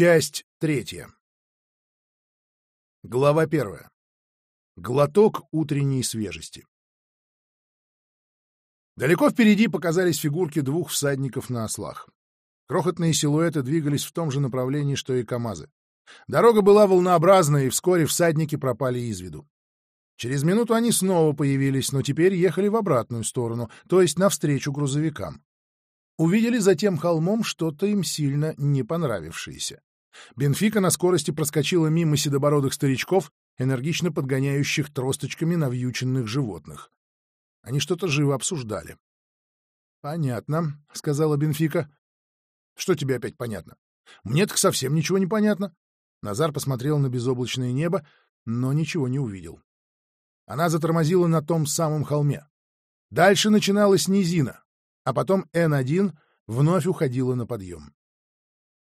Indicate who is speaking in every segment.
Speaker 1: Часть третья. Глава первая. Глоток утренней свежести. Далеко впереди показались фигурки двух всадников на ослах. Крохотные силуэты двигались в том же направлении, что и КамАЗы. Дорога была волнообразная, и вскоре всадники пропали из виду. Через минуту они снова появились, но теперь ехали в обратную сторону, то есть навстречу грузовикам. Увидели затем холмом что-то им сильно не понравившееся. Бенфика на скорости проскочила мимо седобородых старичков, энергично подгоняющих тросточками навьюченных животных. Они что-то живо обсуждали. — Понятно, — сказала Бенфика. — Что тебе опять понятно? Мне так совсем ничего не понятно. Назар посмотрел на безоблачное небо, но ничего не увидел. Она затормозила на том самом холме. Дальше начиналась низина, а потом Н-1 вновь уходила на подъем.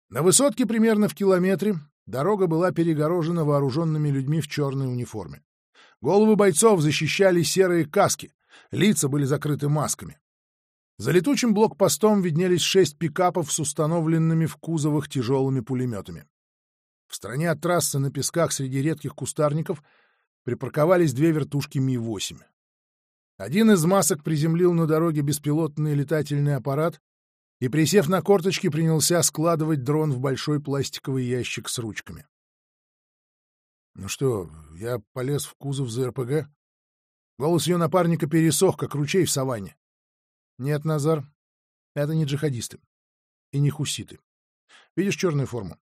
Speaker 1: На высотке примерно в километре дорога была перегорожена вооруженными людьми в черной униформе. Головы бойцов защищали серые каски, лица были закрыты масками. За летучим блокпостом виднелись шесть пикапов с установленными в кузовах тяжелыми пулеметами. В стороне от трассы на песках среди редких кустарников припарковались две вертушки Ми-8. Один из масок приземлил на дороге беспилотный летательный аппарат и, присев на корточки, принялся складывать дрон в большой пластиковый ящик с ручками. «Ну что, я полез в кузов за РПГ?» Голос ее напарника пересох, как ручей в саванне. «Нет, Назар, это не джихадисты и не хуситы. Видишь черную форму?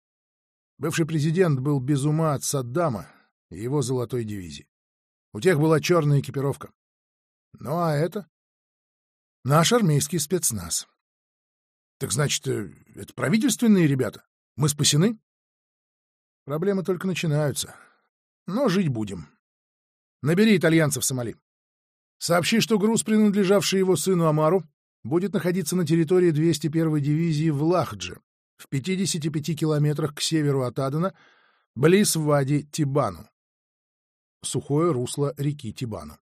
Speaker 1: Бывший президент был без ума от Саддама и его золотой дивизии. У тех была черная экипировка. Ну а это? Наш армейский спецназ. Так значит, э, это правительственные ребята? Мы спасены? Проблемы только начинаются. Но жить будем. Набери итальянцев Сомали. Сообщи, что груз, принадлежавший его сыну Амару, будет находиться на территории 201-й дивизии в Лахдже, в 55 километрах к северу от Адена, близ Вади Тибану. Сухое русло реки Тибану.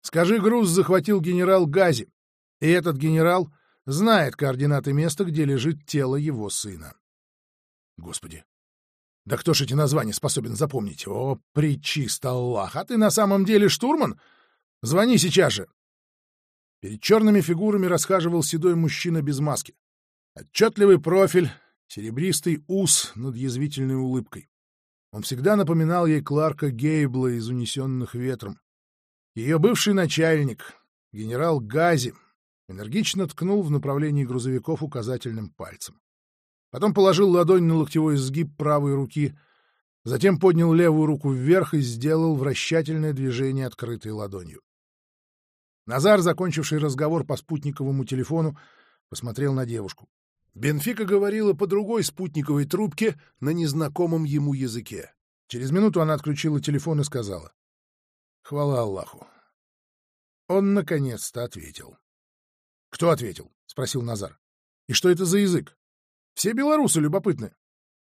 Speaker 1: Скажи, груз захватил генерал Гази, и этот генерал знает координаты места, где лежит тело его сына. Господи, да кто ж эти названия способен запомнить? О, причист Аллах! А ты на самом деле штурман? Звони сейчас же! Перед черными фигурами расхаживал седой мужчина без маски. Отчетливый профиль, серебристый ус над язвительной улыбкой. Он всегда напоминал ей Кларка Гейбла из «Унесенных ветром». Ее бывший начальник, генерал Гази, энергично ткнул в направлении грузовиков указательным пальцем. Потом положил ладонь на локтевой сгиб правой руки, затем поднял левую руку вверх и сделал вращательное движение открытой ладонью. Назар, закончивший разговор по спутниковому телефону, посмотрел на девушку. Бенфика говорила по другой спутниковой трубке на незнакомом ему языке. Через минуту она отключила телефон и сказала. «Хвала Аллаху». Он наконец-то ответил. «Кто ответил?» — спросил Назар. «И что это за язык? Все белорусы любопытны.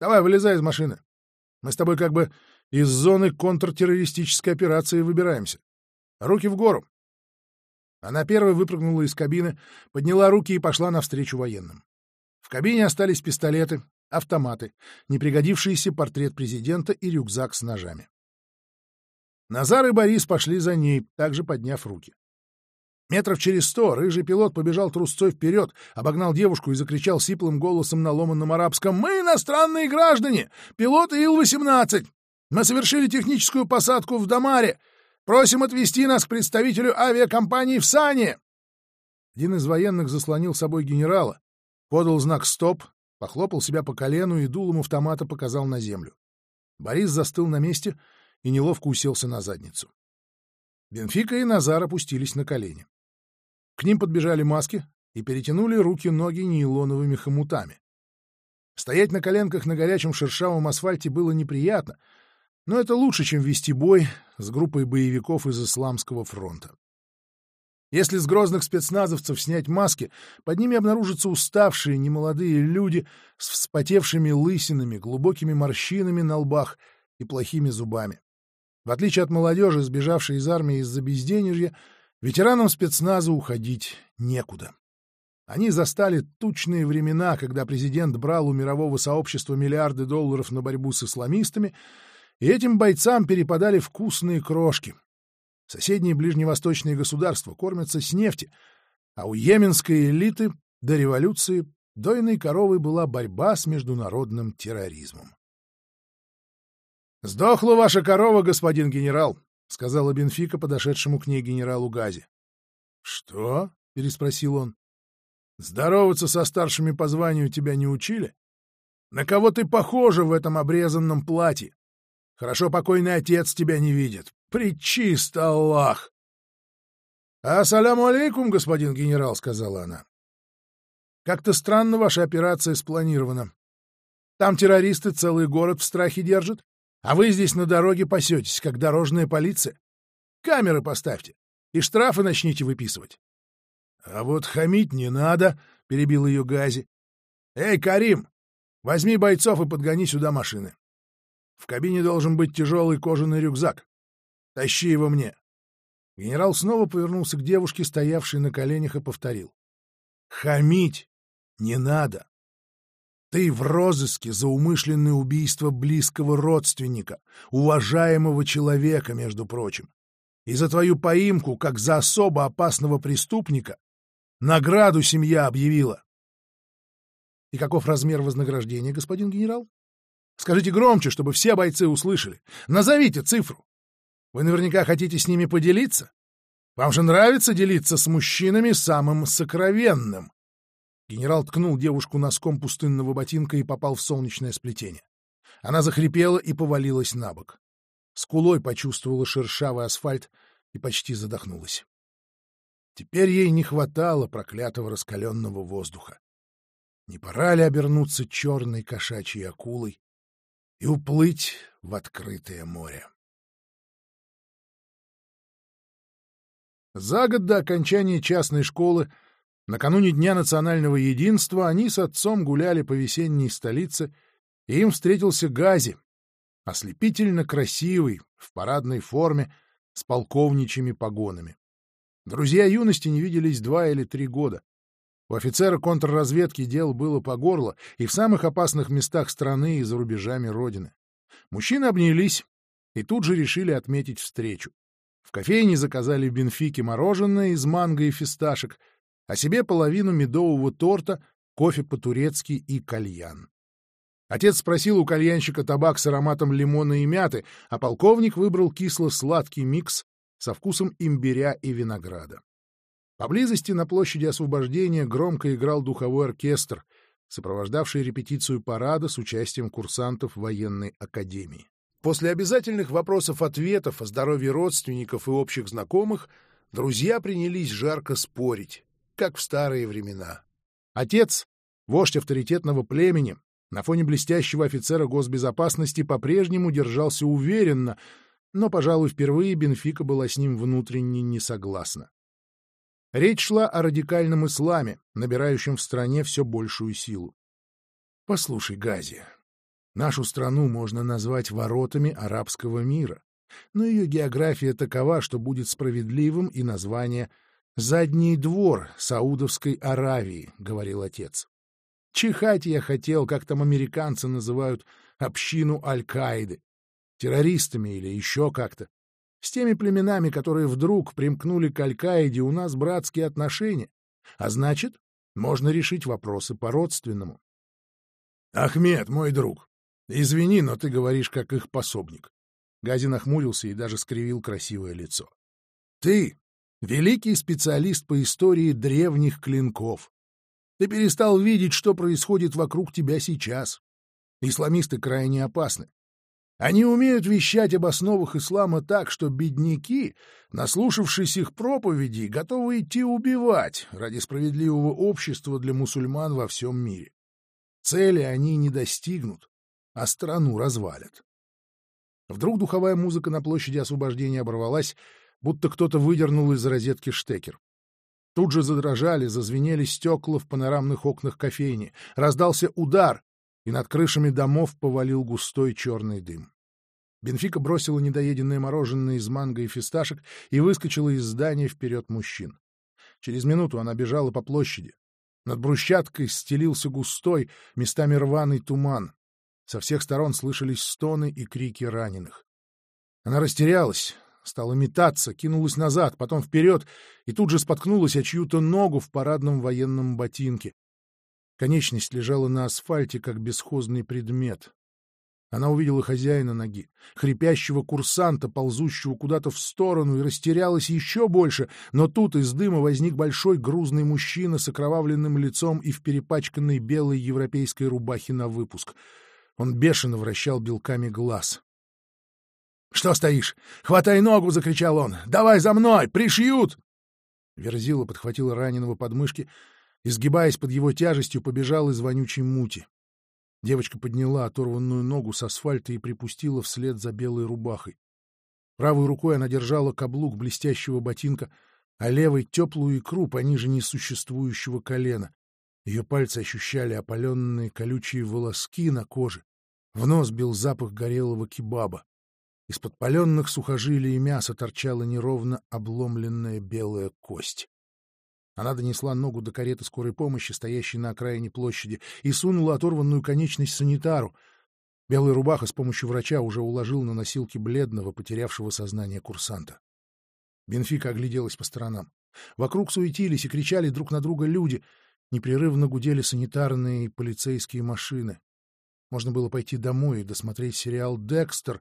Speaker 1: Давай, вылезай из машины. Мы с тобой как бы из зоны контртеррористической операции выбираемся. Руки в гору». Она первой выпрыгнула из кабины, подняла руки и пошла навстречу военным. В кабине остались пистолеты, автоматы, непригодившийся портрет президента и рюкзак с ножами. Назар и Борис пошли за ней, также подняв руки. Метров через сто рыжий пилот побежал трусцой вперед, обогнал девушку и закричал сиплым голосом на ломанном арабском «Мы иностранные граждане! Пилоты Ил-18! Мы совершили техническую посадку в Дамаре! Просим отвезти нас к представителю авиакомпании в Сане!» Один из военных заслонил собой генерала, подал знак «Стоп», похлопал себя по колену и дулом автомата показал на землю. Борис застыл на месте и неловко уселся на задницу. Бенфика и Назар опустились на колени. К ним подбежали маски и перетянули руки-ноги нейлоновыми хомутами. Стоять на коленках на горячем шершавом асфальте было неприятно, но это лучше, чем вести бой с группой боевиков из Исламского фронта. Если с грозных спецназовцев снять маски, под ними обнаружатся уставшие немолодые люди с вспотевшими лысинами, глубокими морщинами на лбах и плохими зубами. В отличие от молодежи, сбежавшей из армии из-за безденежья, Ветеранам спецназа уходить некуда. Они застали тучные времена, когда президент брал у мирового сообщества миллиарды долларов на борьбу с исламистами, и этим бойцам перепадали вкусные крошки. Соседние ближневосточные государства кормятся с нефти, а у йеменской элиты до революции дойной коровой была борьба с международным терроризмом. «Сдохла ваша корова, господин генерал», — сказала Бенфика подошедшему к ней генералу Гази. «Что?» — переспросил он. «Здороваться со старшими по званию тебя не учили? На кого ты похожа в этом обрезанном платье? Хорошо покойный отец тебя не видит. Причист Аллах!» «Ассаляму алейкум, господин генерал», — сказала она. «Как-то странно ваша операция спланирована. Там террористы целый город в страхе держат, а вы здесь на дороге пасетесь, как дорожная полиция. Камеры поставьте и штрафы начните выписывать». «А вот хамить не надо», — перебил ее Гази. «Эй, Карим, возьми бойцов и подгони сюда машины. В кабине должен быть тяжелый кожаный рюкзак. Тащи его мне. Генерал снова повернулся к девушке, стоявшей на коленях, и повторил. «Хамить не надо. Ты в розыске за умышленное убийство близкого родственника, уважаемого человека, между прочим. И за твою поимку, как за особо опасного преступника, награду семья объявила. И каков размер вознаграждения, господин генерал? Скажите громче, чтобы все бойцы услышали. Назовите цифру. Вы наверняка хотите с ними поделиться? Вам же нравится делиться с мужчинами самым сокровенным. Генерал ткнул девушку носком пустынного ботинка и попал в солнечное сплетение. Она захрипела и повалилась на бок. Скулой почувствовала шершавый асфальт и почти задохнулась. Теперь ей не хватало проклятого раскаленного воздуха. Не пора ли обернуться черной кошачьей акулой и уплыть в открытое море? За год до окончания частной школы, накануне Дня национального единства, они с отцом гуляли по весенней столице, и им встретился Гази, ослепительно красивый, в парадной форме, с полковничьими погонами. Друзья юности не виделись два или три года. У офицера контрразведки дел было по горло и в самых опасных местах страны и за рубежами родины. Мужчины обнялись и тут же решили отметить встречу. В кофейне заказали в Бенфике мороженое из манго и фисташек, а себе половину медового торта, кофе по-турецки и кальян. Отец спросил у кальянщика табак с ароматом лимона и мяты, а полковник выбрал кисло-сладкий микс со вкусом имбиря и винограда. Поблизости на площади освобождения громко играл духовой оркестр, сопровождавший репетицию парада с участием курсантов военной академии. После обязательных вопросов-ответов о здоровье родственников и общих знакомых друзья принялись жарко спорить, как в старые времена. Отец, вождь авторитетного племени, на фоне блестящего офицера госбезопасности по-прежнему держался уверенно, но, пожалуй, впервые Бенфика была с ним внутренне не согласна. Речь шла о радикальном исламе, набирающем в стране все большую силу. «Послушай, Гази, Нашу страну можно назвать воротами арабского мира, но ее география такова, что будет справедливым и название «Задний двор Саудовской Аравии», — говорил отец. Чихать я хотел, как там американцы называют общину Аль-Каиды, террористами или еще как-то. С теми племенами, которые вдруг примкнули к Аль-Каиде, у нас братские отношения, а значит, можно решить вопросы по-родственному. «Ахмед, мой друг, Извини, но ты говоришь как их пособник. Гази нахмурился и даже скривил красивое лицо. Ты — великий специалист по истории древних клинков. Ты перестал видеть, что происходит вокруг тебя сейчас. Исламисты крайне опасны. Они умеют вещать об основах ислама так, что бедняки, наслушавшись их проповедей, готовы идти убивать ради справедливого общества для мусульман во всем мире. Цели они не достигнут, а страну развалят. Вдруг духовая музыка на площади освобождения оборвалась, будто кто-то выдернул из розетки штекер. Тут же задрожали, зазвенели стекла в панорамных окнах кофейни. Раздался удар, и над крышами домов повалил густой черный дым. Бенфика бросила недоеденное мороженое из манго и фисташек и выскочила из здания вперед мужчин. Через минуту она бежала по площади. Над брусчаткой стелился густой, местами рваный туман. Со всех сторон слышались стоны и крики раненых. Она растерялась, стала метаться, кинулась назад, потом вперед и тут же споткнулась о чью-то ногу в парадном военном ботинке. Конечность лежала на асфальте, как бесхозный предмет. Она увидела хозяина ноги, хрипящего курсанта, ползущего куда-то в сторону, и растерялась еще больше, но тут из дыма возник большой грузный мужчина с окровавленным лицом и в перепачканной белой европейской рубахе на выпуск. Он бешено вращал белками глаз. «Что стоишь? Хватай ногу!» — закричал он. «Давай за мной! Пришьют!» Верзила подхватила раненого под мышки и, сгибаясь под его тяжестью, побежал из вонючей мути. Девочка подняла оторванную ногу с асфальта и припустила вслед за белой рубахой. Правой рукой она держала каблук блестящего ботинка, а левой — теплую икру пониже несуществующего колена. Ее пальцы ощущали опаленные колючие волоски на коже. В нос бил запах горелого кебаба. Из подпаленных сухожилий и мяса торчала неровно обломленная белая кость. Она донесла ногу до кареты скорой помощи, стоящей на окраине площади, и сунула оторванную конечность санитару. Белая рубаха с помощью врача уже уложил на носилки бледного, потерявшего сознание курсанта. Бенфика огляделась по сторонам. Вокруг суетились и кричали друг на друга люди. Непрерывно гудели санитарные и полицейские машины. Можно было пойти домой и досмотреть сериал «Декстер»,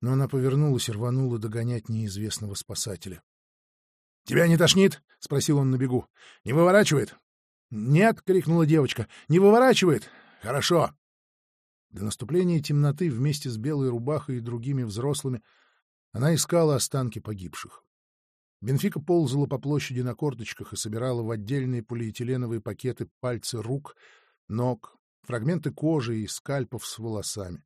Speaker 1: но она повернулась и рванула догонять неизвестного спасателя. — Тебя не тошнит? — спросил он на бегу. — Не выворачивает? — Нет, — крикнула девочка. — Не выворачивает? — Хорошо. До наступления темноты вместе с белой рубахой и другими взрослыми она искала останки погибших. Бенфика ползала по площади на корточках и собирала в отдельные полиэтиленовые пакеты пальцы рук, ног, фрагменты кожи и скальпов с волосами.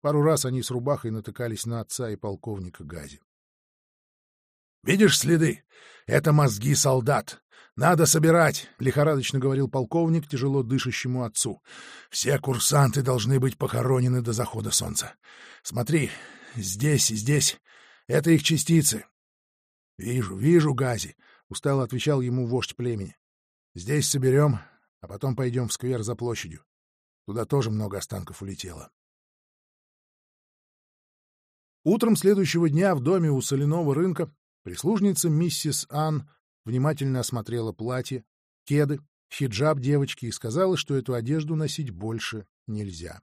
Speaker 1: Пару раз они с рубахой натыкались на отца и полковника Гази. «Видишь следы? Это мозги солдат. Надо собирать», — лихорадочно говорил полковник тяжело дышащему отцу. «Все курсанты должны быть похоронены до захода солнца. Смотри, здесь и здесь. Это их частицы». «Вижу, вижу, Гази», — устало отвечал ему вождь племени. «Здесь соберем, а потом пойдем в сквер за площадью. Туда тоже много останков улетело». Утром следующего дня в доме у соляного рынка прислужница миссис Ан внимательно осмотрела платье, кеды, хиджаб девочки и сказала, что эту одежду носить больше нельзя.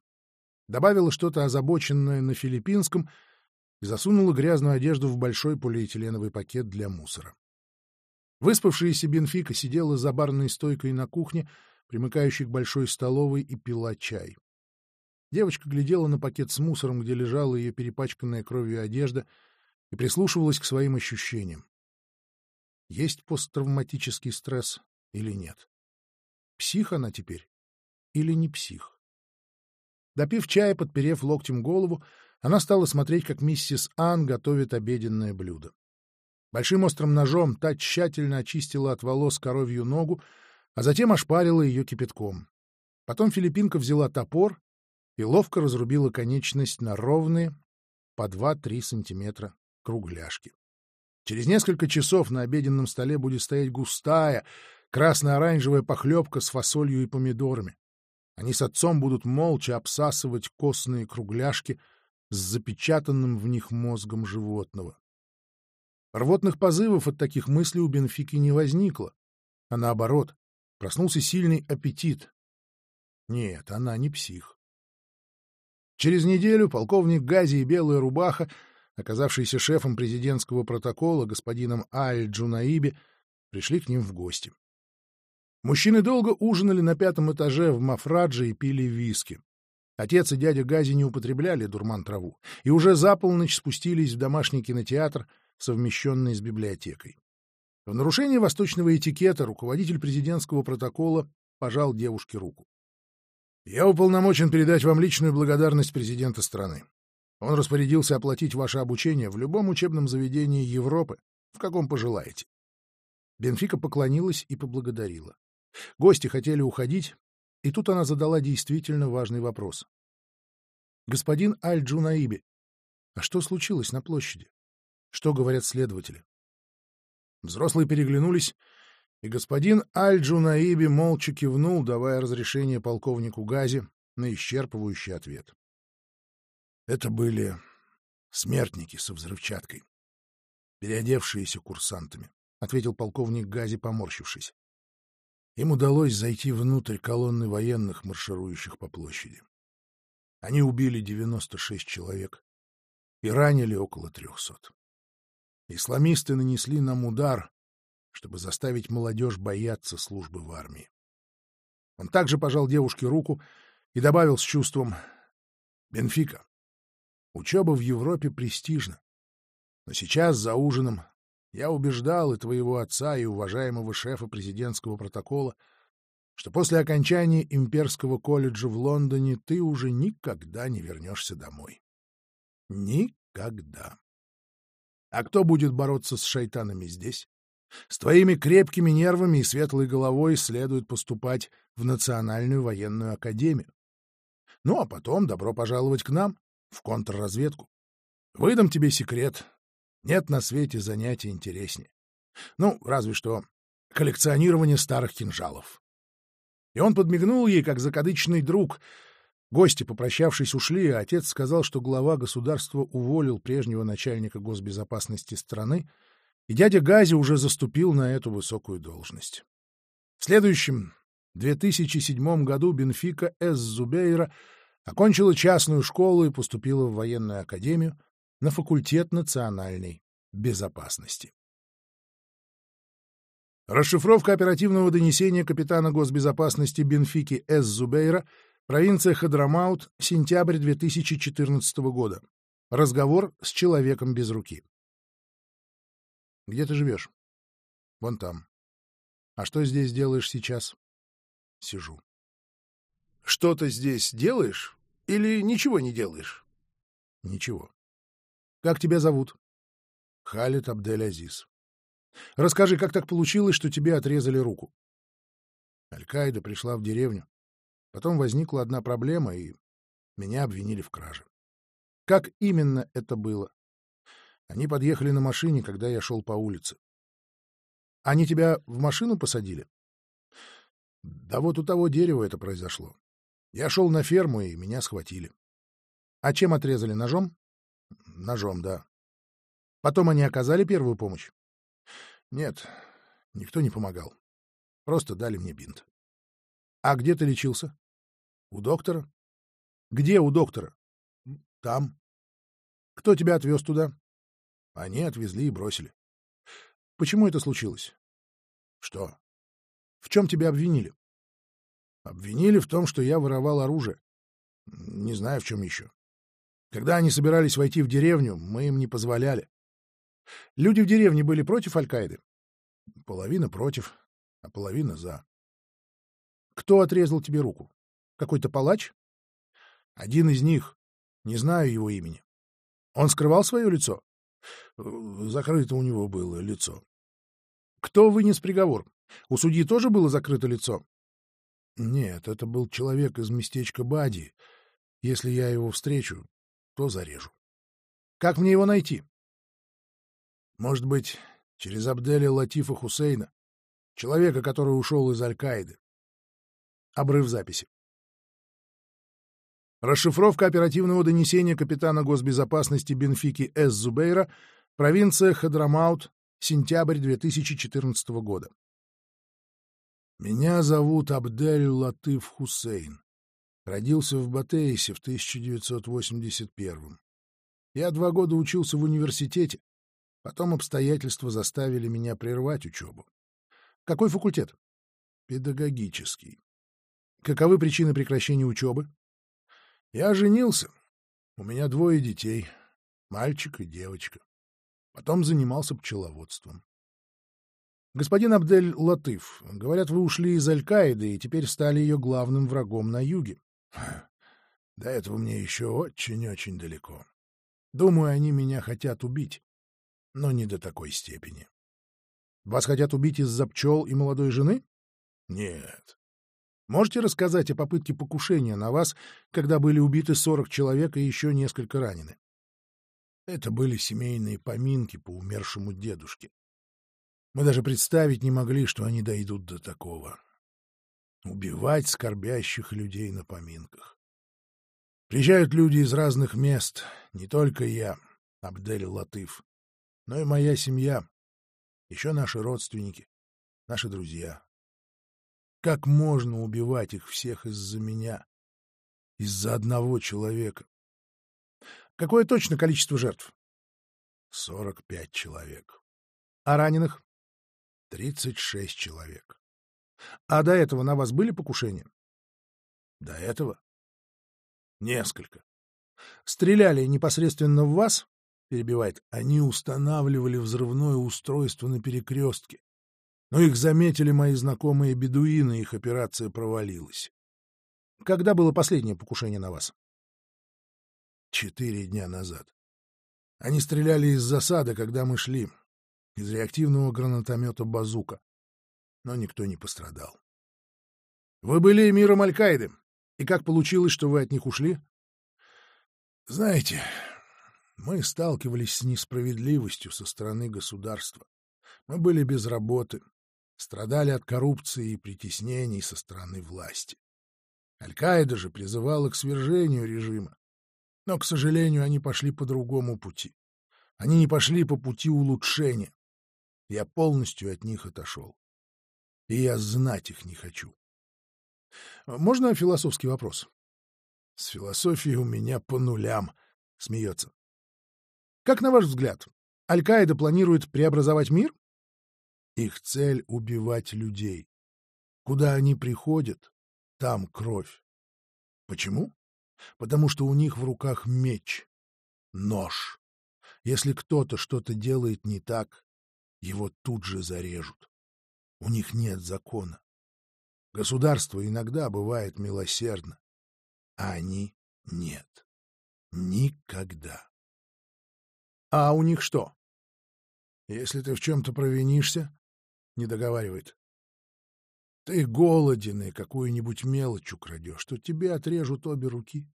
Speaker 1: Добавила что-то озабоченное на филиппинском и засунула грязную одежду в большой полиэтиленовый пакет для мусора. Выспавшаяся Бенфика сидела за барной стойкой на кухне, примыкающей к большой столовой, и пила чай. Девочка глядела на пакет с мусором, где лежала ее перепачканная кровью одежда, и прислушивалась к своим ощущениям. Есть посттравматический стресс или нет? Псих она теперь или не псих? Допив чая, подперев локтем голову, она стала смотреть, как миссис Ан готовит обеденное блюдо. Большим острым ножом та тщательно очистила от волос коровью ногу, а затем ошпарила ее кипятком. Потом филиппинка взяла топор и ловко разрубила конечность на ровные по 2-3 сантиметра кругляшки. Через несколько часов на обеденном столе будет стоять густая, красно-оранжевая похлебка с фасолью и помидорами. Они с отцом будут молча обсасывать костные кругляшки с запечатанным в них мозгом животного. Рвотных позывов от таких мыслей у Бенфики не возникло, а наоборот, проснулся сильный аппетит. Нет, она не псих. Через неделю полковник Гази и Белая Рубаха, оказавшийся шефом президентского протокола господином Аль-Джунаиби, пришли к ним в гости. Мужчины долго ужинали на пятом этаже в Мафрадже и пили виски. Отец и дядя Гази не употребляли дурман-траву и уже за полночь спустились в домашний кинотеатр, совмещенный с библиотекой. В нарушение восточного этикета руководитель президентского протокола пожал девушке руку. Я уполномочен передать вам личную благодарность президента страны. Он распорядился оплатить ваше обучение в любом учебном заведении Европы, в каком пожелаете. Бенфика поклонилась и поблагодарила. Гости хотели уходить, и тут она задала действительно важный вопрос. «Господин Аль-Джунаиби, а что случилось на площади? Что говорят следователи?» Взрослые переглянулись И господин Аль-Джунаиби молча кивнул, давая разрешение полковнику Гази на исчерпывающий ответ. Это были смертники со взрывчаткой, переодевшиеся курсантами, — ответил полковник Гази, поморщившись. Им удалось зайти внутрь колонны военных, марширующих по площади. Они убили 96 человек и ранили около 300. Исламисты нанесли нам удар, чтобы заставить молодежь бояться службы в армии. Он также пожал девушке руку и добавил с чувством «Бенфика, учеба в Европе престижна, но сейчас за ужином я убеждал и твоего отца, и уважаемого шефа президентского протокола, что после окончания имперского колледжа в Лондоне ты уже никогда не вернешься домой. Никогда. А кто будет бороться с шайтанами здесь? С твоими крепкими нервами и светлой головой следует поступать в Национальную военную академию. Ну, а потом добро пожаловать к нам, в контрразведку. Выдам тебе секрет. Нет на свете занятия интереснее. Ну, разве что коллекционирование старых кинжалов. И он подмигнул ей, как закадычный друг. Гости, попрощавшись, ушли, а отец сказал, что глава государства уволил прежнего начальника госбезопасности страны, и дядя Гази уже заступил на эту высокую должность. В следующем, 2007 году, Бенфика С. Зубейра окончила частную школу и поступила в военную академию, на факультет национальной безопасности. Расшифровка оперативного донесения капитана госбезопасности Бенфики С. Зубейра, провинция Хадрамаут, сентябрь 2014 года. Разговор с человеком без руки. Где ты живешь? Вон там. А что здесь делаешь сейчас? Сижу. Что-то здесь делаешь или ничего не делаешь? Ничего. Как тебя зовут? Халид Абдель-Азиз. Расскажи, как так получилось, что тебе отрезали руку? Аль-Каида пришла в деревню. Потом возникла одна проблема, и меня обвинили в краже. Как именно это было? Они подъехали на машине, когда я шел по улице. Они тебя в машину посадили? Да вот у того дерева это произошло. Я шел на ферму, и меня схватили. А чем отрезали? Ножом? Ножом, да. Потом они оказали первую помощь? Нет, никто не помогал. Просто дали мне бинт. А где ты лечился? У доктора. Где у доктора? Там. Кто тебя отвез туда? Они отвезли и бросили. Почему это случилось? Что? В чем тебя обвинили? Обвинили в том, что я воровал оружие. Не знаю, в чем еще. Когда они собирались войти в деревню, мы им не позволяли. Люди в деревне были против Аль-Каиды? Половина против, а половина за. Кто отрезал тебе руку? Какой-то палач? Один из них. Не знаю его имени. Он скрывал свое лицо? Закрыто у него было лицо. Кто вынес приговор? У судьи тоже было закрыто лицо? Нет, это был человек из местечка Бади. Если я его встречу, то зарежу. Как мне его найти? Может быть, через Абделя Латифа Хусейна, человека, который ушел из Аль-Каиды. Обрыв записи. Расшифровка оперативного донесения капитана госбезопасности Бенфики С. Зубейра, провинция Хадрамаут, сентябрь 2014 года. Меня зовут Абдель Латыф Хусейн. Родился в Батейсе в 1981 Я два года учился в университете. Потом обстоятельства заставили меня прервать учебу. Какой факультет? Педагогический. Каковы причины прекращения учебы? Я женился. У меня двое детей. Мальчик и девочка. Потом занимался пчеловодством. Господин Абдель Латыф, говорят, вы ушли из Аль-Каиды и теперь стали ее главным врагом на юге. До этого мне еще очень-очень далеко. Думаю, они меня хотят убить, но не до такой степени. Вас хотят убить из-за пчел и молодой жены? Нет. Можете рассказать о попытке покушения на вас, когда были убиты 40 человек и еще несколько ранены? Это были семейные поминки по умершему дедушке. Мы даже представить не могли, что они дойдут до такого. Убивать скорбящих людей на поминках. Приезжают люди из разных мест, не только я, Абдель Латыф, но и моя семья, еще наши родственники, наши друзья. Как можно убивать их всех из-за меня? Из-за одного человека? Какое точно количество жертв? Сорок пять человек. А раненых? Тридцать шесть человек. А до этого на вас были покушения? До этого? Несколько. Стреляли непосредственно в вас? Перебивает. Они устанавливали взрывное устройство на перекрестке. Но их заметили мои знакомые бедуины, их операция провалилась. Когда было последнее покушение на вас? Четыре дня назад. Они стреляли из засады, когда мы шли, из реактивного гранатомета «Базука». Но никто не пострадал. Вы были эмиром Аль-Каиды. И как получилось, что вы от них ушли? Знаете, мы сталкивались с несправедливостью со стороны государства. Мы были без работы, страдали от коррупции и притеснений со стороны власти. Аль-Каида же призывала к свержению режима. Но, к сожалению, они пошли по другому пути. Они не пошли по пути улучшения. Я полностью от них отошел. И я знать их не хочу. Можно философский вопрос? С философией у меня по нулям, смеется. Как на ваш взгляд, Аль-Каида планирует преобразовать мир? Их цель — убивать людей. Куда они приходят, там кровь. Почему? Потому что у них в руках меч, нож. Если кто-то что-то делает не так, его тут же зарежут. У них нет закона. Государство иногда бывает милосердно, а они нет. Никогда. А у них что? Если ты в чем-то провинишься, не договаривает. Ты голоден и какую-нибудь мелочь украдешь, то тебе отрежут обе руки.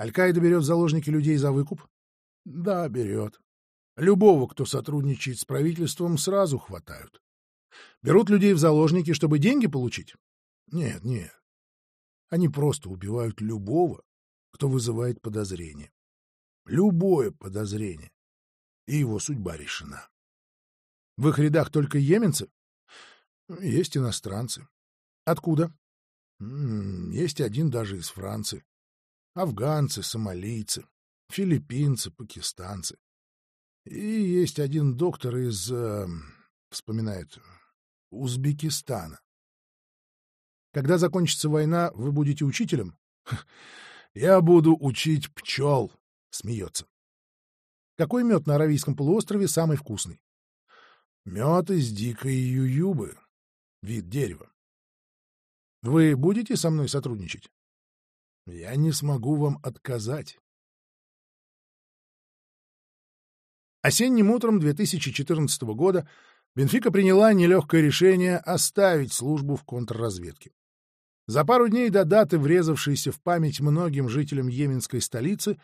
Speaker 1: Аль-Каида берет заложники людей за выкуп? Да, берет. Любого, кто сотрудничает с правительством, сразу хватают. Берут людей в заложники, чтобы деньги получить? Нет, нет. Они просто убивают любого, кто вызывает подозрение. Любое подозрение. И его судьба решена. В их рядах только йеменцы? Есть иностранцы. Откуда? Есть один даже из Франции. Афганцы, сомалийцы, филиппинцы, пакистанцы. И есть один доктор из, э, вспоминает, Узбекистана. Когда закончится война, вы будете учителем? Я буду учить пчел, смеется. Какой мед на Аравийском полуострове самый вкусный? Мед из дикой ююбы. Вид дерева. Вы будете со мной сотрудничать? Я не смогу вам отказать. Осенним утром 2014 года Бенфика приняла нелегкое решение оставить службу в контрразведке. За пару дней до даты, врезавшейся в память многим жителям йеменской столицы,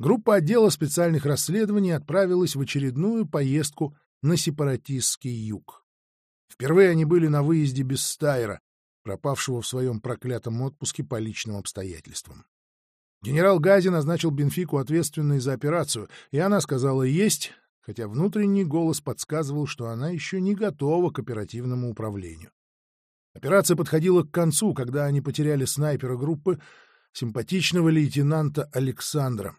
Speaker 1: группа отдела специальных расследований отправилась в очередную поездку на сепаратистский юг. Впервые они были на выезде без Стайра, пропавшего в своем проклятом отпуске по личным обстоятельствам. Генерал Гази назначил Бенфику ответственной за операцию, и она сказала «есть», хотя внутренний голос подсказывал, что она еще не готова к оперативному управлению. Операция подходила к концу, когда они потеряли снайпера группы, симпатичного лейтенанта Александра.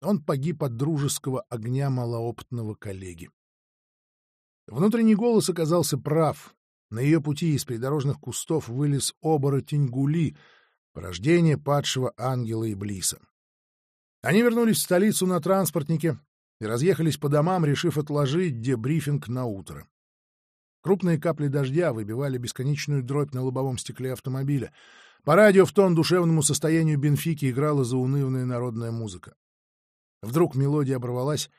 Speaker 1: Он погиб от дружеского огня малоопытного коллеги. Внутренний голос оказался прав. На ее пути из придорожных кустов вылез оборотень Гули, порождение падшего ангела Иблиса. Они вернулись в столицу на транспортнике и разъехались по домам, решив отложить дебрифинг на утро. Крупные капли дождя выбивали бесконечную дробь на лобовом стекле автомобиля. По радио в тон душевному состоянию Бенфики играла заунывная народная музыка. Вдруг мелодия оборвалась,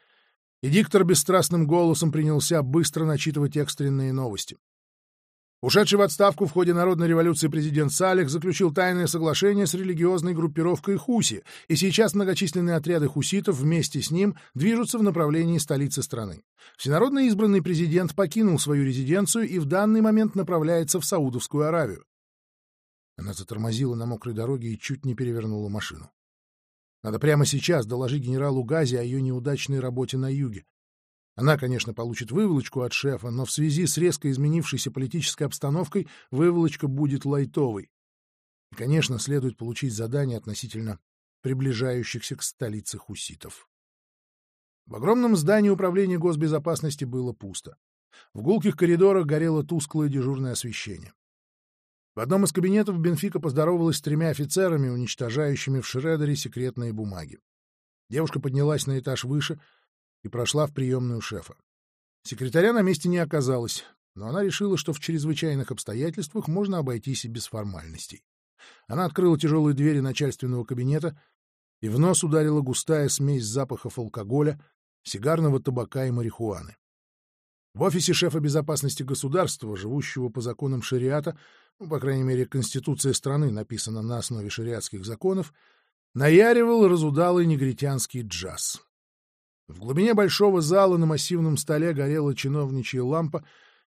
Speaker 1: и диктор бесстрастным голосом принялся быстро начитывать экстренные новости. Ушедший в отставку в ходе народной революции президент Салих заключил тайное соглашение с религиозной группировкой Хуси, и сейчас многочисленные отряды хуситов вместе с ним движутся в направлении столицы страны. Всенародно избранный президент покинул свою резиденцию и в данный момент направляется в Саудовскую Аравию. Она затормозила на мокрой дороге и чуть не перевернула машину. Надо прямо сейчас доложить генералу Гази о ее неудачной работе на юге. Она, конечно, получит выволочку от шефа, но в связи с резко изменившейся политической обстановкой выволочка будет лайтовой. И, конечно, следует получить задание относительно приближающихся к столице хуситов. В огромном здании управления госбезопасности было пусто. В гулких коридорах горело тусклое дежурное освещение. В одном из кабинетов Бенфика поздоровалась с тремя офицерами, уничтожающими в Шредере секретные бумаги. Девушка поднялась на этаж выше — и прошла в приемную шефа. Секретаря на месте не оказалось, но она решила, что в чрезвычайных обстоятельствах можно обойтись и без формальностей. Она открыла тяжелые двери начальственного кабинета, и в нос ударила густая смесь запахов алкоголя, сигарного табака и марихуаны. В офисе шефа безопасности государства, живущего по законам шариата, ну, по крайней мере, Конституция страны написана на основе шариатских законов, наяривал разудалый негритянский джаз. В глубине большого зала на массивном столе горела чиновничья лампа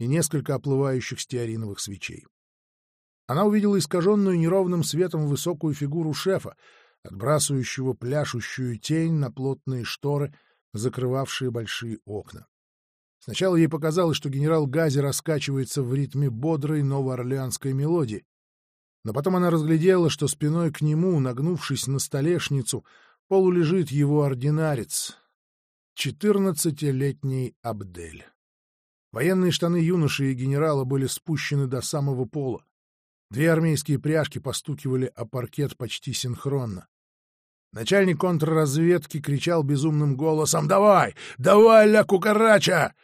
Speaker 1: и несколько оплывающих стеариновых свечей. Она увидела искаженную неровным светом высокую фигуру шефа, отбрасывающего пляшущую тень на плотные шторы, закрывавшие большие окна. Сначала ей показалось, что генерал Гази раскачивается в ритме бодрой новоорлеанской мелодии, но потом она разглядела, что спиной к нему, нагнувшись на столешницу, полулежит его ординарец, Четырнадцатилетний Абдель. Военные штаны юноши и генерала были спущены до самого пола. Две армейские пряжки постукивали о паркет почти синхронно. Начальник контрразведки кричал безумным голосом «Давай! Давай, ля кукарача!»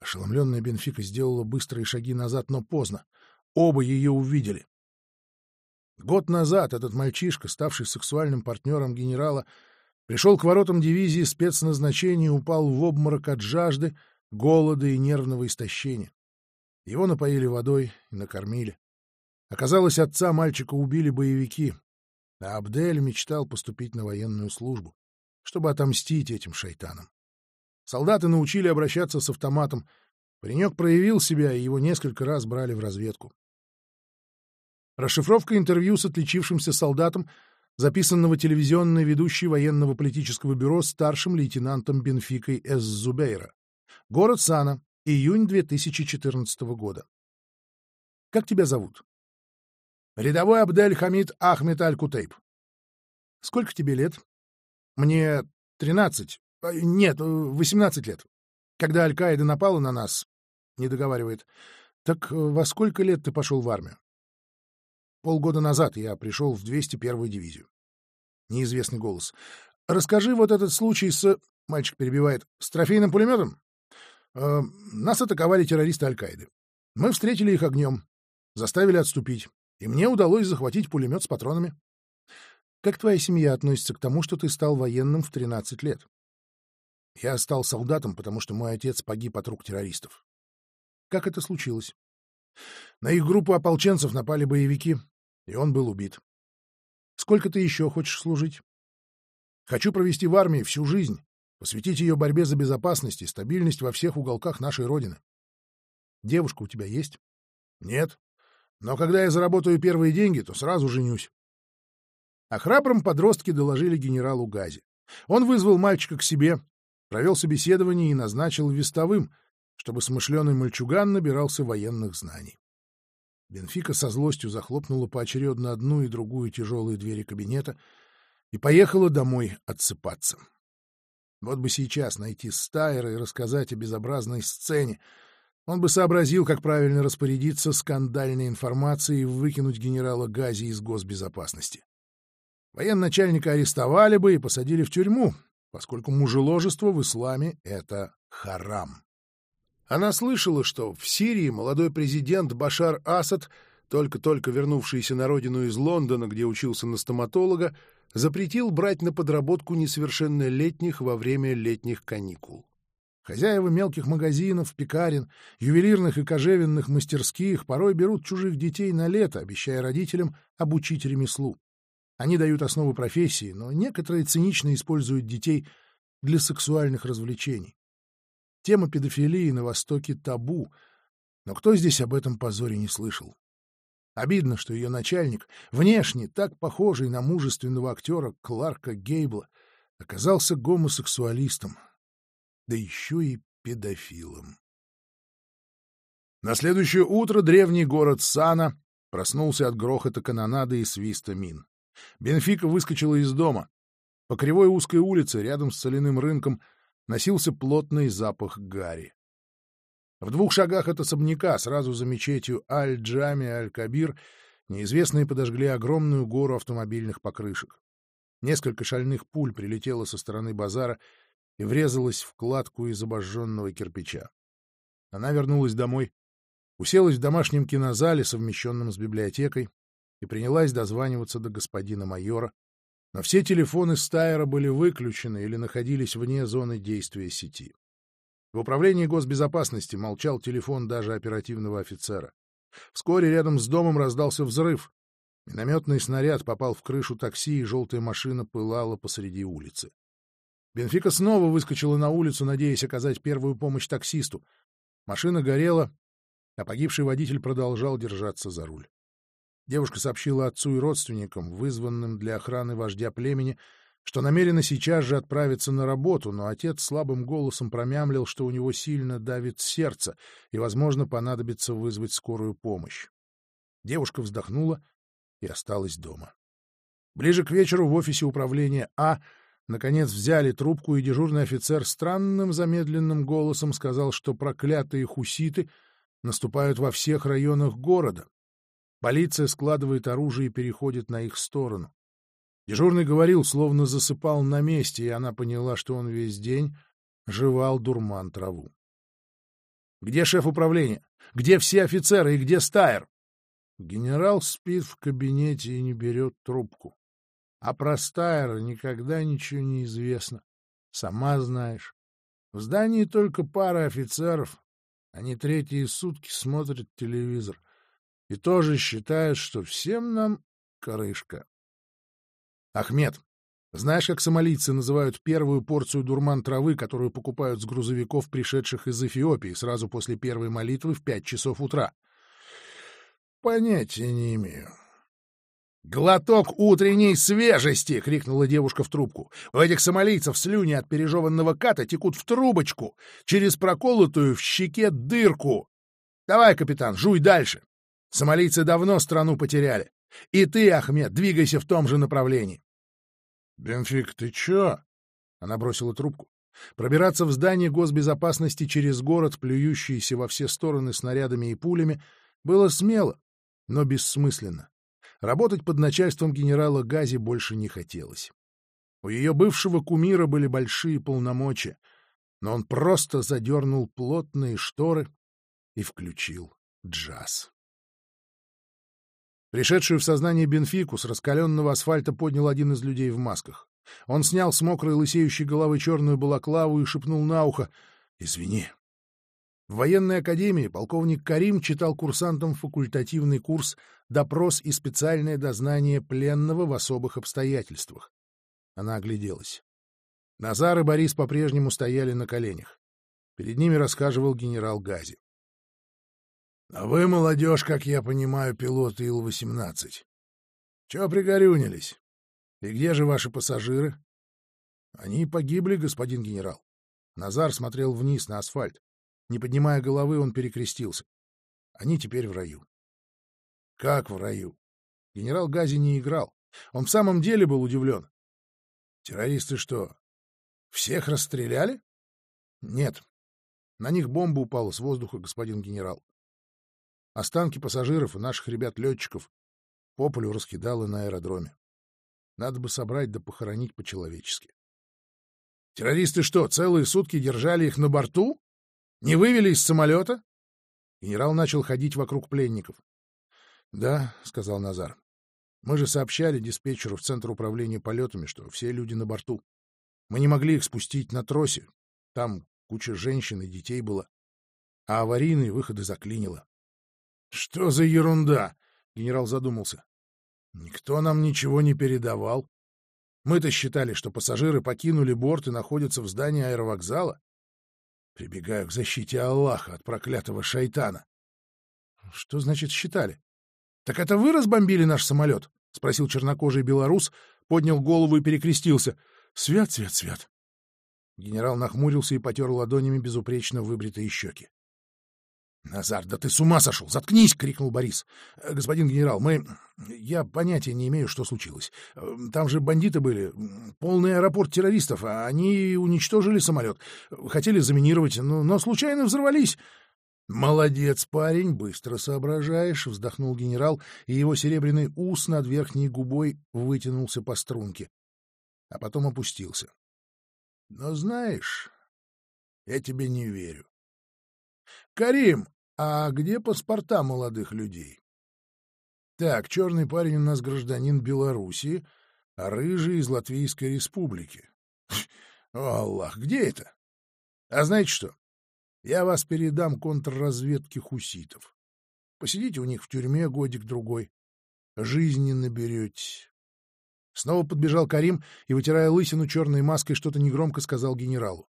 Speaker 1: Ошеломленная Бенфика сделала быстрые шаги назад, но поздно. Оба ее увидели. Год назад этот мальчишка, ставший сексуальным партнером генерала, Пришел к воротам дивизии спецназначения и упал в обморок от жажды, голода и нервного истощения. Его напоили водой и накормили. Оказалось, отца мальчика убили боевики, а Абдель мечтал поступить на военную службу, чтобы отомстить этим шайтанам. Солдаты научили обращаться с автоматом. Паренек проявил себя, и его несколько раз брали в разведку. Расшифровка интервью с отличившимся солдатом записанного телевизионной ведущей военного политического бюро старшим лейтенантом Бенфикой С. Зубейра. Город Сана, июнь 2014 года. Как тебя зовут? Рядовой Абдель Хамид Ахмед Аль-Кутейб. Сколько тебе лет? Мне 13. А, нет, 18 лет. Когда Аль-Каида напала на нас, не договаривает. Так во сколько лет ты пошел в армию? Полгода назад я пришел в 201-ю дивизию. Неизвестный голос. «Расскажи вот этот случай с...» — мальчик перебивает. «С трофейным пулеметом?» э, «Нас атаковали террористы Аль-Каиды. Мы встретили их огнем, заставили отступить, и мне удалось захватить пулемет с патронами. Как твоя семья относится к тому, что ты стал военным в 13 лет?» «Я стал солдатом, потому что мой отец погиб от рук террористов». «Как это случилось?» На их группу ополченцев напали боевики, и он был убит. Сколько ты еще хочешь служить? Хочу провести в армии всю жизнь, посвятить ее борьбе за безопасность и стабильность во всех уголках нашей Родины. Девушка у тебя есть? Нет. Но когда я заработаю первые деньги, то сразу женюсь. О храбром подростке доложили генералу Гази. Он вызвал мальчика к себе, провел собеседование и назначил вестовым, чтобы смышленый мальчуган набирался военных знаний. Бенфика со злостью захлопнула поочередно одну и другую тяжелые двери кабинета и поехала домой отсыпаться. Вот бы сейчас найти Стайра и рассказать о безобразной сцене. Он бы сообразил, как правильно распорядиться скандальной информацией и выкинуть генерала Гази из госбезопасности. Военачальника арестовали бы и посадили в тюрьму, поскольку мужеложество в исламе — это харам. Она слышала, что в Сирии молодой президент Башар Асад, только-только вернувшийся на родину из Лондона, где учился на стоматолога, запретил брать на подработку несовершеннолетних во время летних каникул. Хозяева мелких магазинов, пекарен, ювелирных и кожевенных мастерских порой берут чужих детей на лето, обещая родителям обучить ремеслу. Они дают основы профессии, но некоторые цинично используют детей для сексуальных развлечений. Тема педофилии на Востоке табу, но кто здесь об этом позоре не слышал? Обидно, что ее начальник, внешне так похожий на мужественного актера Кларка Гейбла, оказался гомосексуалистом, да еще и педофилом. На следующее утро древний город Сана проснулся от грохота канонады и свиста мин. Бенфика выскочила из дома. По кривой узкой улице, рядом с соляным рынком, носился плотный запах гари. В двух шагах от особняка, сразу за мечетью Аль-Джами Аль-Кабир, неизвестные подожгли огромную гору автомобильных покрышек. Несколько шальных пуль прилетело со стороны базара и врезалась в кладку из обожженного кирпича. Она вернулась домой, уселась в домашнем кинозале, совмещенном с библиотекой, и принялась дозваниваться до господина майора, но все телефоны Стайера были выключены или находились вне зоны действия сети. В управлении госбезопасности молчал телефон даже оперативного офицера. Вскоре рядом с домом раздался взрыв. Минометный снаряд попал в крышу такси, и желтая машина пылала посреди улицы. Бенфика снова выскочила на улицу, надеясь оказать первую помощь таксисту. Машина горела, а погибший водитель продолжал держаться за руль. Девушка сообщила отцу и родственникам, вызванным для охраны вождя племени, что намерена сейчас же отправиться на работу, но отец слабым голосом промямлил, что у него сильно давит сердце и, возможно, понадобится вызвать скорую помощь. Девушка вздохнула и осталась дома. Ближе к вечеру в офисе управления А Наконец взяли трубку, и дежурный офицер странным замедленным голосом сказал, что проклятые хуситы наступают во всех районах города. Полиция складывает оружие и переходит на их сторону. Дежурный говорил, словно засыпал на месте, и она поняла, что он весь день жевал дурман траву. «Где шеф управления? Где все офицеры и где Стайер?» Генерал спит в кабинете и не берет трубку. А про Стайра никогда ничего не известно. Сама знаешь. В здании только пара офицеров. Они третьи сутки смотрят телевизор. И тоже считают, что всем нам крышка. Ахмед, знаешь, как сомалийцы называют первую порцию дурман травы, которую покупают с грузовиков, пришедших из Эфиопии, сразу после первой молитвы в пять часов утра? Понятия не имею. «Глоток утренней свежести!» — крикнула девушка в трубку. «У этих сомалийцев слюни от пережеванного ката текут в трубочку, через проколотую в щеке дырку. Давай, капитан, жуй дальше. Сомалийцы давно страну потеряли. И ты, Ахмед, двигайся в том же направлении». «Бенфик, ты чё?» — она бросила трубку. Пробираться в здание госбезопасности через город, плюющийся во все стороны снарядами и пулями, было смело, но бессмысленно. Работать под начальством генерала Гази больше не хотелось. У ее бывшего кумира были большие полномочия, но он просто задернул плотные шторы и включил джаз. Пришедшую в сознание Бенфику с раскаленного асфальта поднял один из людей в масках. Он снял с мокрой лысеющей головы черную балаклаву и шепнул на ухо «Извини, в военной академии полковник Карим читал курсантам факультативный курс «Допрос и специальное дознание пленного в особых обстоятельствах». Она огляделась. Назар и Борис по-прежнему стояли на коленях. Перед ними рассказывал генерал Гази. — А вы, молодежь, как я понимаю, пилоты Ил-18. Чего пригорюнились? И где же ваши пассажиры? — Они погибли, господин генерал. Назар смотрел вниз на асфальт. Не поднимая головы, он перекрестился. Они теперь в раю. Как в раю? Генерал Гази не играл. Он в самом деле был удивлен. Террористы что, всех расстреляли? Нет. На них бомба упала с воздуха, господин генерал. Останки пассажиров и наших ребят-летчиков по полю раскидало на аэродроме. Надо бы собрать да похоронить по-человечески. Террористы что, целые сутки держали их на борту? Не вывели из самолета? Генерал начал ходить вокруг пленников. — Да, — сказал Назар. — Мы же сообщали диспетчеру в Центр управления полетами, что все люди на борту. Мы не могли их спустить на тросе. Там Куча женщин и детей было. А аварийные выходы заклинило. — Что за ерунда? — генерал задумался. — Никто нам ничего не передавал. Мы-то считали, что пассажиры покинули борт и находятся в здании аэровокзала. Прибегаю к защите Аллаха от проклятого шайтана. — Что значит считали? — Так это вы разбомбили наш самолет? — спросил чернокожий белорус, поднял голову и перекрестился. — Свят, свят, свят. Генерал нахмурился и потер ладонями безупречно выбритые щеки. «Назар, да ты с ума сошел! Заткнись!» — крикнул Борис. «Э, «Господин генерал, мы... Я понятия не имею, что случилось. Э, там же бандиты были, полный аэропорт террористов, а они уничтожили самолет. Хотели заминировать, но, но случайно взорвались». «Молодец, парень, быстро соображаешь», — вздохнул генерал, и его серебряный ус над верхней губой вытянулся по струнке, а потом опустился. «Но знаешь, я тебе не верю. Карим, а где паспорта молодых людей? Так, черный парень у нас гражданин Белоруссии, а рыжий из Латвийской республики. О, Аллах, где это? А знаете что? Я вас передам контрразведке хуситов. Посидите у них в тюрьме годик-другой. Жизни наберете. Снова подбежал Карим и, вытирая лысину черной маской, что-то негромко сказал генералу.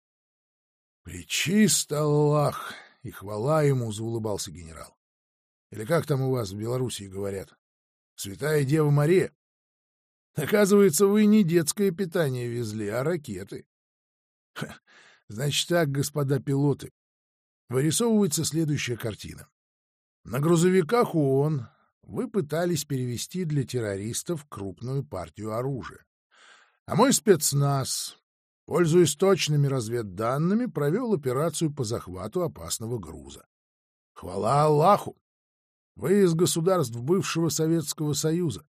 Speaker 1: — Причист Аллах! И хвала ему, — заулыбался генерал. Или как там у вас в Белоруссии говорят? Святая Дева Мария? Оказывается, вы не детское питание везли, а ракеты. Значит так, господа пилоты. Вырисовывается следующая картина. На грузовиках ООН вы пытались перевести для террористов крупную партию оружия. А мой спецназ пользуясь точными разведданными, провел операцию по захвату опасного груза. Хвала Аллаху! Вы из государств бывшего Советского Союза.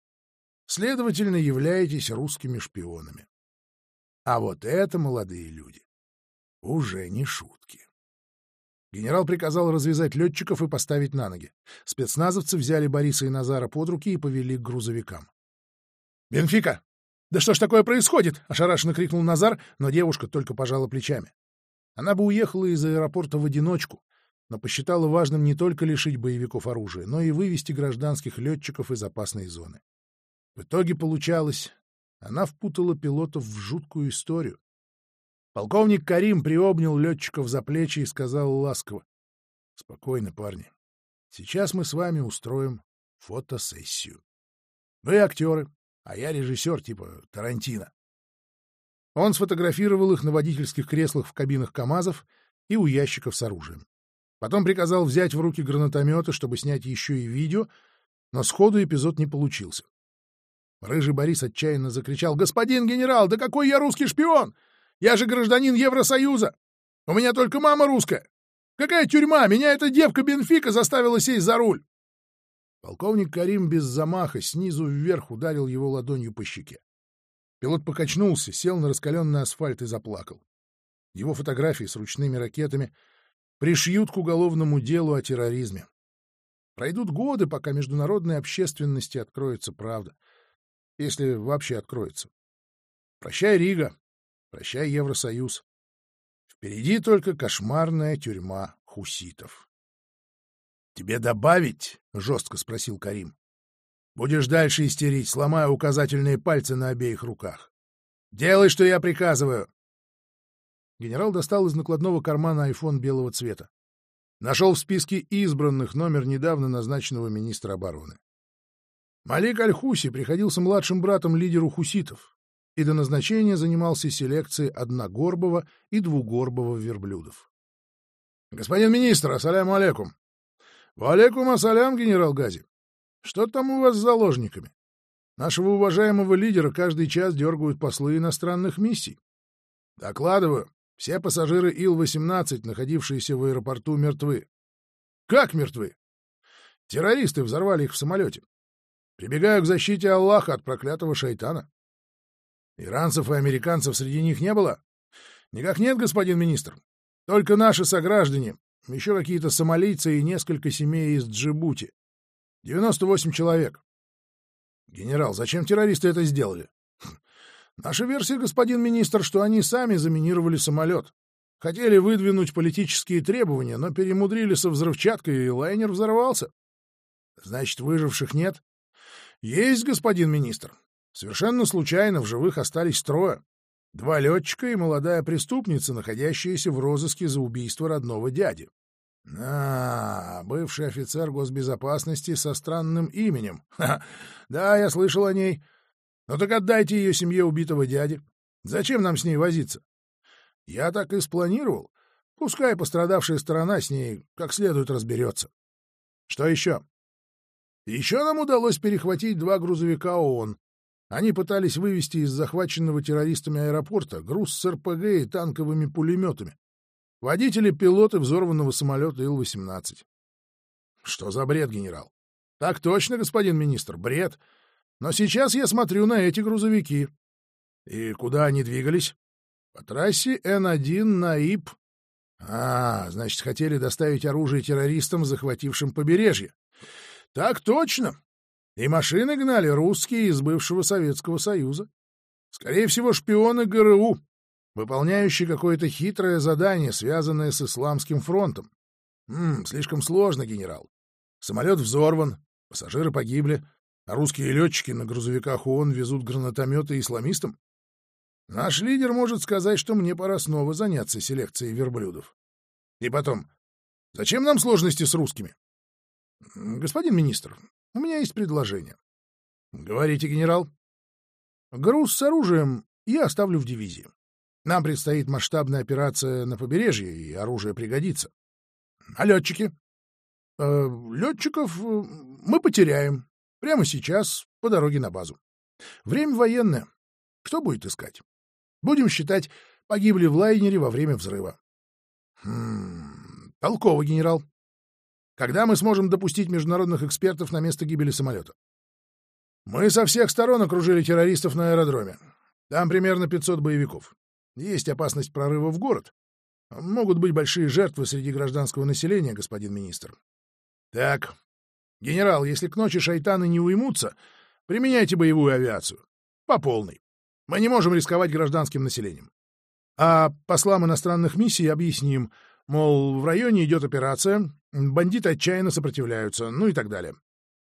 Speaker 1: Следовательно, являетесь русскими шпионами. А вот это, молодые люди, уже не шутки. Генерал приказал развязать летчиков и поставить на ноги. Спецназовцы взяли Бориса и Назара под руки и повели к грузовикам. «Бенфика, «Да что ж такое происходит?» — ошарашенно крикнул Назар, но девушка только пожала плечами. Она бы уехала из аэропорта в одиночку, но посчитала важным не только лишить боевиков оружия, но и вывести гражданских летчиков из опасной зоны. В итоге получалось, она впутала пилотов в жуткую историю. Полковник Карим приобнял летчиков за плечи и сказал ласково. — Спокойно, парни. Сейчас мы с вами устроим фотосессию. Вы актеры, а я режиссер типа Тарантино. Он сфотографировал их на водительских креслах в кабинах КАМАЗов и у ящиков с оружием. Потом приказал взять в руки гранатометы, чтобы снять еще и видео, но сходу эпизод не получился. Рыжий Борис отчаянно закричал «Господин генерал, да какой я русский шпион! Я же гражданин Евросоюза! У меня только мама русская! Какая тюрьма? Меня эта девка Бенфика заставила сесть за руль!» Полковник Карим без замаха снизу вверх ударил его ладонью по щеке. Пилот покачнулся, сел на раскаленный асфальт и заплакал. Его фотографии с ручными ракетами пришьют к уголовному делу о терроризме. Пройдут годы, пока международной общественности откроется правда. Если вообще откроется. Прощай, Рига. Прощай, Евросоюз. Впереди только кошмарная тюрьма хуситов. «Тебе добавить?» — жестко спросил Карим. «Будешь дальше истерить, сломая указательные пальцы на обеих руках. Делай, что я приказываю!» Генерал достал из накладного кармана айфон белого цвета. Нашел в списке избранных номер недавно назначенного министра обороны. Малик Аль-Хуси приходился младшим братом лидеру хуситов и до назначения занимался селекцией одногорбого и двугорбого верблюдов. — Господин министр, ассаляму алейкум! Валейкум ассалям, генерал Гази. Что там у вас с заложниками? Нашего уважаемого лидера каждый час дергают послы иностранных миссий. Докладываю, все пассажиры Ил-18, находившиеся в аэропорту, мертвы. Как мертвы? Террористы взорвали их в самолете. Прибегаю к защите Аллаха от проклятого шайтана. Иранцев и американцев среди них не было? Никак нет, господин министр. Только наши сограждане, еще какие-то сомалийцы и несколько семей из Джибути. 98 человек. Генерал, зачем террористы это сделали? Наша версия, господин министр, что они сами заминировали самолет. Хотели выдвинуть политические требования, но перемудрили со взрывчаткой, и лайнер взорвался. Значит, выживших нет? Есть, господин министр. Совершенно случайно в живых остались трое. Два летчика и молодая преступница, находящаяся в розыске за убийство родного дяди. А, бывший офицер госбезопасности со странным именем. Ха, да, я слышал о ней. Ну так отдайте ее семье убитого дяди. Зачем нам с ней возиться? Я так и спланировал. Пускай пострадавшая сторона с ней как следует разберется. Что еще? Еще нам удалось перехватить два грузовика ООН. Они пытались вывести из захваченного террористами аэропорта груз с РПГ и танковыми пулеметами. Водители-пилоты взорванного самолета Ил-18. Что за бред, генерал? Так точно, господин министр, бред. Но сейчас я смотрю на эти грузовики. И куда они двигались? По трассе Н-1 на ИП. А, значит, хотели доставить оружие террористам, захватившим побережье. Так точно. И машины гнали русские из бывшего Советского Союза. Скорее всего, шпионы ГРУ, выполняющие какое-то хитрое задание, связанное с Исламским фронтом. М слишком сложно, генерал. Самолет взорван, пассажиры погибли, а русские летчики на грузовиках ООН везут гранатометы исламистам. Наш лидер может сказать, что мне пора снова заняться селекцией верблюдов. И потом, зачем нам сложности с русскими? Господин министр, у меня есть предложение. Говорите, генерал. Груз с оружием я оставлю в дивизии. Нам предстоит масштабная операция на побережье, и оружие пригодится. А летчики? Э, летчиков э, мы потеряем прямо сейчас по дороге на базу. Время военное. Кто будет искать? Будем считать, погибли в лайнере во время взрыва. Хм, толково, генерал. Когда мы сможем допустить международных экспертов на место гибели самолета? Мы со всех сторон окружили террористов на аэродроме. Там примерно 500 боевиков. Есть опасность прорыва в город. Могут быть большие жертвы среди гражданского населения, господин министр. Так, генерал, если к ночи шайтаны не уймутся, применяйте боевую авиацию. По полной. Мы не можем рисковать гражданским населением. А послам иностранных миссий объясним, мол, в районе идет операция, бандиты отчаянно сопротивляются, ну и так далее.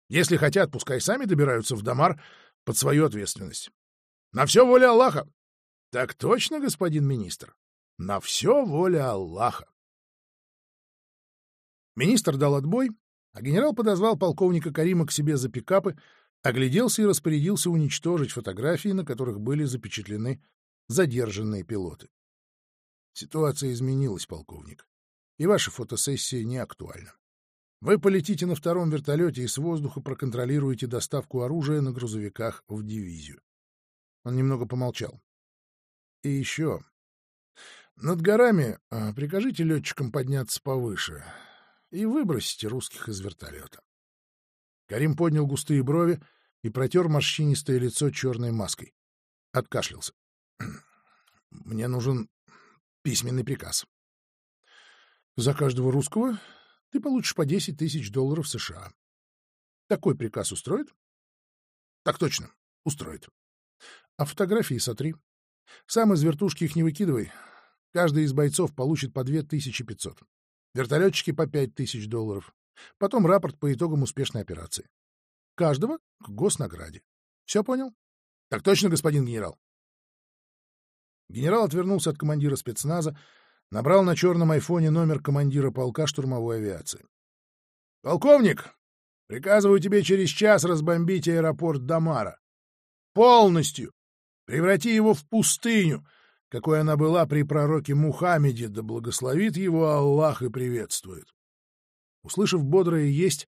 Speaker 1: Если хотят, пускай сами добираются в Дамар под свою ответственность. На все воля Аллаха. Так точно, господин министр. На все воля Аллаха. Министр дал отбой, а генерал подозвал полковника Карима к себе за пикапы огляделся и распорядился уничтожить фотографии, на которых были запечатлены задержанные пилоты. Ситуация изменилась, полковник, и ваша фотосессия не актуальна. Вы полетите на втором вертолете и с воздуха проконтролируете доставку оружия на грузовиках в дивизию. Он немного помолчал. И еще. Над горами а, прикажите летчикам подняться повыше и выбросите русских из вертолета. Карим поднял густые брови и протер морщинистое лицо черной маской. Откашлялся. «Мне нужен письменный приказ. За каждого русского ты получишь по 10 тысяч долларов США. Такой приказ устроит? Так точно, устроит. А фотографии сотри. Сам из вертушки их не выкидывай. Каждый из бойцов получит по 2500. Вертолетчики по 5000 долларов. Потом рапорт по итогам успешной операции. Каждого к госнаграде. Все понял? Так точно, господин генерал. Генерал отвернулся от командира спецназа, набрал на черном айфоне номер командира полка штурмовой авиации. «Полковник, приказываю тебе через час разбомбить аэропорт Дамара. Полностью. Преврати его в пустыню, какой она была при пророке Мухаммеде, да благословит его Аллах и приветствует. Услышав бодрое «есть»,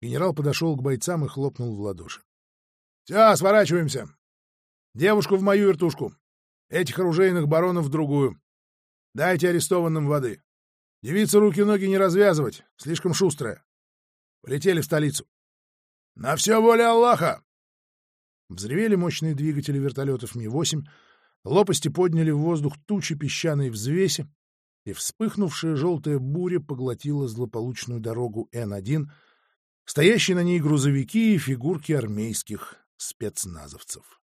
Speaker 1: генерал подошел к бойцам и хлопнул в ладоши. — Все, сворачиваемся. Девушку в мою вертушку. Этих оружейных баронов в другую. Дайте арестованным воды. Девица руки-ноги не развязывать, слишком шустрая. Полетели в столицу. На все воля Аллаха! Взревели мощные двигатели вертолетов Ми-8, лопасти подняли в воздух тучи песчаной взвеси, и вспыхнувшая желтая буря поглотила злополучную дорогу Н-1, стоящие на ней грузовики и фигурки армейских спецназовцев.